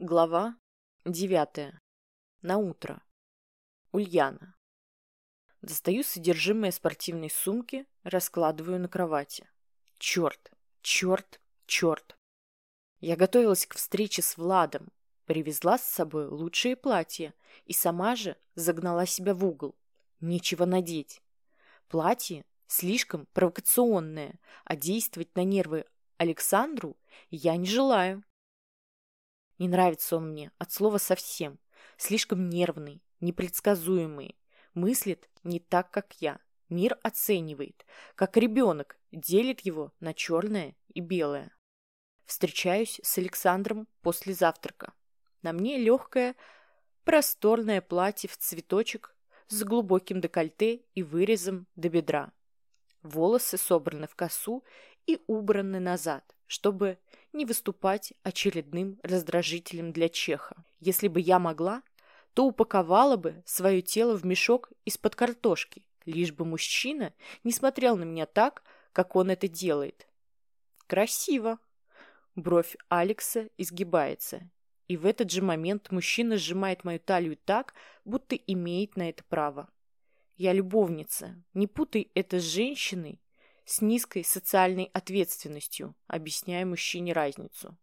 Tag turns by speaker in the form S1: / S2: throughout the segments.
S1: Глава девятая. На утро. Ульяна. Достаю содержимое спортивной сумки, раскладываю на кровати. Черт, черт, черт. Я готовилась к встрече с Владом, привезла с собой лучшие платья и сама же загнала себя в угол. Нечего надеть. Платье слишком провокационное, а действовать на нервы Александру я не желаю. Не нравится он мне от слова совсем. Слишком нервный, непредсказуемый. Мыслит не так, как я. Мир оценивает, как ребенок, делит его на черное и белое. Встречаюсь с Александром после завтрака. На мне легкое, просторное платье в цветочек с глубоким декольте и вырезом до бедра. Волосы собраны в косу и убраны назад, чтобы не выступать очередным раздражителем для Чеха. Если бы я могла, то упаковала бы свое тело в мешок из-под картошки, лишь бы мужчина не смотрел на меня так, как он это делает. Красиво. Бровь Алекса изгибается, и в этот же момент мужчина сжимает мою талию так, будто имеет на это право. Я любовница. Не путай это с женщиной, с низкой социальной ответственностью, объясняя мужчине разницу.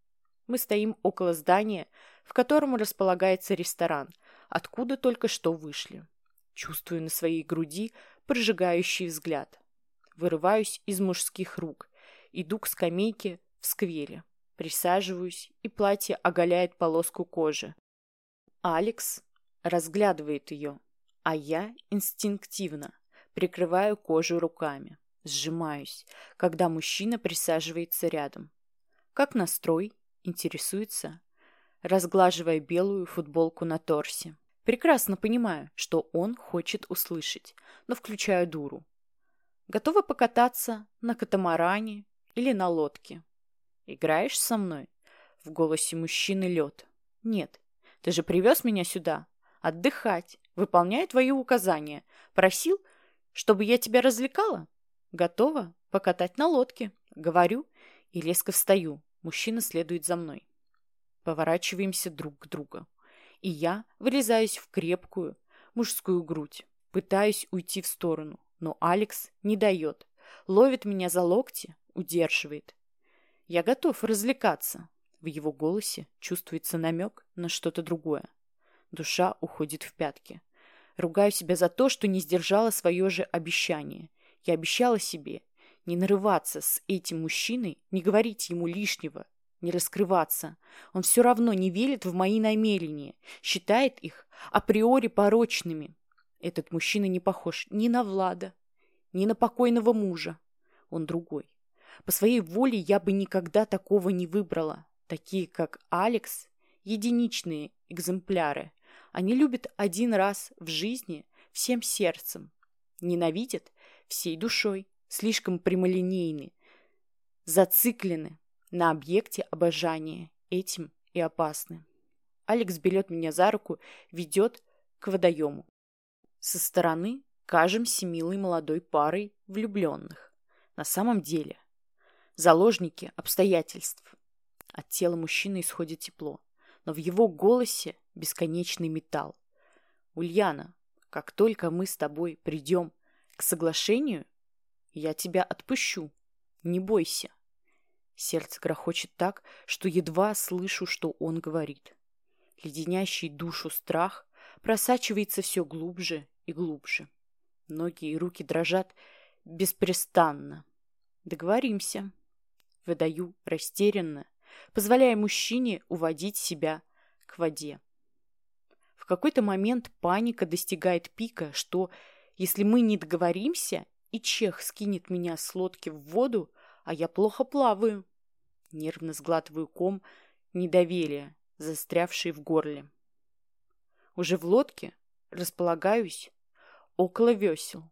S1: Мы стоим около здания, в котором располагается ресторан, откуда только что вышли. Чувствую на своей груди прожигающий взгляд. Вырываюсь из мужских рук, иду к скамейке в сквере, присаживаюсь, и платье оголяет полоску кожи. Алекс разглядывает ее, а я инстинктивно прикрываю кожу руками. Сжимаюсь, когда мужчина присаживается рядом. Как настрой? Интересуется, разглаживая белую футболку на торсе. Прекрасно понимаю, что он хочет услышать, но включаю дуру. Готова покататься на катамаране или на лодке? Играешь со мной? В голосе мужчины лед. Нет, ты же привез меня сюда. Отдыхать. Выполняю твои указания. Просил, чтобы я тебя развлекала? Готова покатать на лодке. Говорю и резко встаю. Мужчина следует за мной. Поворачиваемся друг к другу. И я вырезаюсь в крепкую мужскую грудь. Пытаюсь уйти в сторону, но Алекс не дает. Ловит меня за локти, удерживает. Я готов развлекаться. В его голосе чувствуется намек на что-то другое. Душа уходит в пятки. Ругаю себя за то, что не сдержала свое же обещание – я обещала себе не нарываться с этим мужчиной, не говорить ему лишнего, не раскрываться. Он все равно не верит в мои намерения, считает их априори порочными. Этот мужчина не похож ни на Влада, ни на покойного мужа. Он другой. По своей воле я бы никогда такого не выбрала. Такие, как Алекс, единичные экземпляры. Они любят один раз в жизни всем сердцем. Ненавидят всей душой, слишком прямолинейны, зациклены на объекте обожания, этим и опасны. Алекс берет меня за руку, ведет к водоему. Со стороны кажемся милой молодой парой влюбленных. На самом деле заложники обстоятельств. От тела мужчины исходит тепло, но в его голосе бесконечный металл. Ульяна, как только мы с тобой придем к соглашению, я тебя отпущу. Не бойся. Сердце грохочет так, что едва слышу, что он говорит. Леденящий душу страх просачивается все глубже и глубже. Ноги и руки дрожат беспрестанно. Договоримся. Выдаю растерянно, позволяя мужчине уводить себя к воде. В какой-то момент паника достигает пика, что если мы не договоримся, и Чех скинет меня с лодки в воду, а я плохо плаваю. Нервно сглатываю ком недоверия, застрявший в горле. Уже в лодке располагаюсь около весел.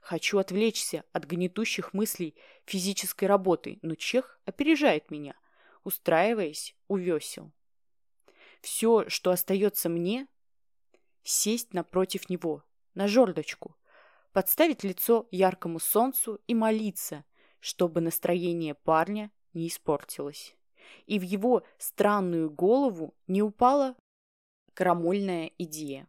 S1: Хочу отвлечься от гнетущих мыслей физической работы, но Чех опережает меня, устраиваясь у весел. Все, что остается мне, сесть напротив него, на жердочку, подставить лицо яркому солнцу и молиться, чтобы настроение парня не испортилось. и в его странную голову не упала крамольная идея.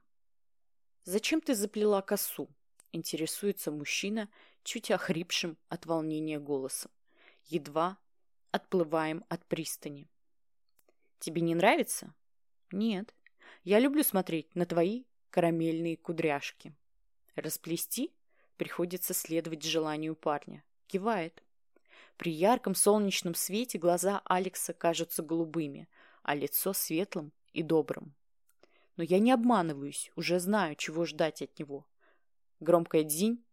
S1: «Зачем ты заплела косу?» – интересуется мужчина, чуть охрипшим от волнения голосом. Едва отплываем от пристани. «Тебе не нравится?» «Нет. Я люблю смотреть на твои карамельные кудряшки». «Расплести?» Приходится следовать желанию парня. Кивает. При ярком солнечном свете глаза Алекса кажутся голубыми, а лицо светлым и добрым. Но я не обманываюсь, уже знаю, чего ждать от него. Громкая дзинь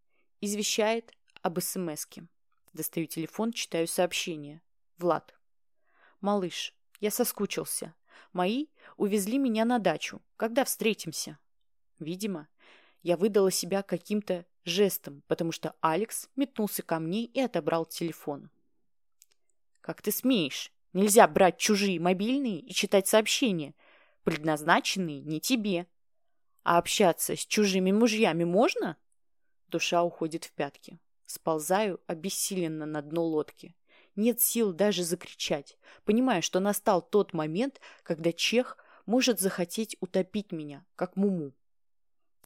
S1: извещает об СМСке. Достаю телефон, читаю сообщение. Влад. Малыш, я соскучился. Мои увезли меня на дачу. Когда встретимся? Видимо, я выдала себя каким-то жестом, потому что Алекс метнулся ко мне и отобрал телефон. «Как ты смеешь? Нельзя брать чужие мобильные и читать сообщения, предназначенные не тебе. А общаться с чужими мужьями можно?» Душа уходит в пятки. Сползаю обессиленно на дно лодки. Нет сил даже закричать, понимая, что настал тот момент, когда Чех может захотеть утопить меня, как Муму.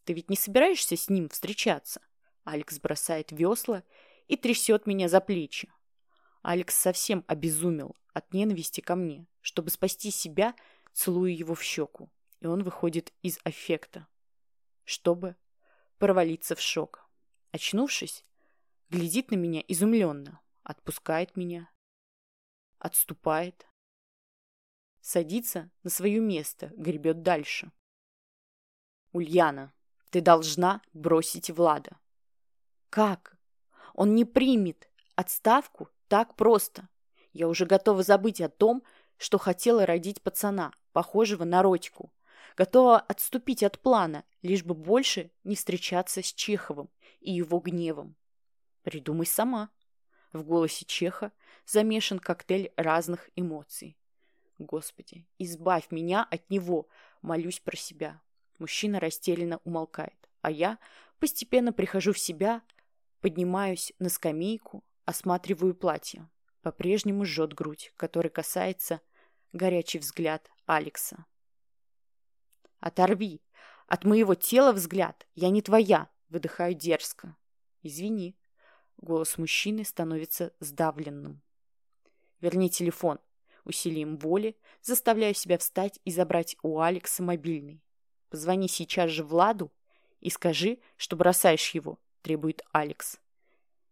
S1: Ты ведь не собираешься с ним встречаться? Алекс бросает весла и трясет меня за плечи. Алекс совсем обезумел от ненависти ко мне. Чтобы спасти себя, целую его в щеку. И он выходит из аффекта. Чтобы провалиться в шок. Очнувшись, глядит на меня изумленно. Отпускает меня. Отступает. Садится на свое место, гребет дальше. Ульяна. Ты должна бросить Влада. Как? Он не примет отставку так просто. Я уже готова забыть о том, что хотела родить пацана, похожего на Родьку. Готова отступить от плана, лишь бы больше не встречаться с Чеховым и его гневом. Придумай сама. В голосе Чеха замешан коктейль разных эмоций. Господи, избавь меня от него, молюсь про себя. Мужчина растерянно умолкает, а я постепенно прихожу в себя, поднимаюсь на скамейку, осматриваю платье. По-прежнему жжет грудь, который касается горячий взгляд Алекса. «Оторви! От моего тела взгляд! Я не твоя!» Выдыхаю дерзко. «Извини». Голос мужчины становится сдавленным. «Верни телефон». Усилием воли заставляю себя встать и забрать у Алекса мобильный. Позвони сейчас же Владу и скажи, что бросаешь его, требует Алекс.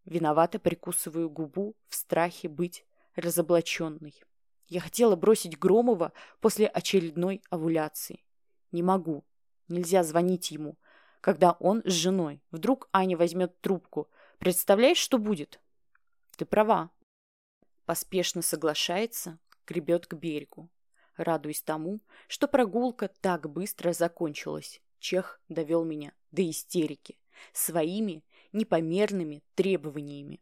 S1: Виновато прикусываю губу в страхе быть разоблаченной. Я хотела бросить Громова после очередной овуляции. Не могу. Нельзя звонить ему, когда он с женой. Вдруг Аня возьмет трубку. Представляешь, что будет? Ты права. Поспешно соглашается, гребет к берегу радуясь тому, что прогулка так быстро закончилась. Чех довел меня до истерики своими непомерными требованиями.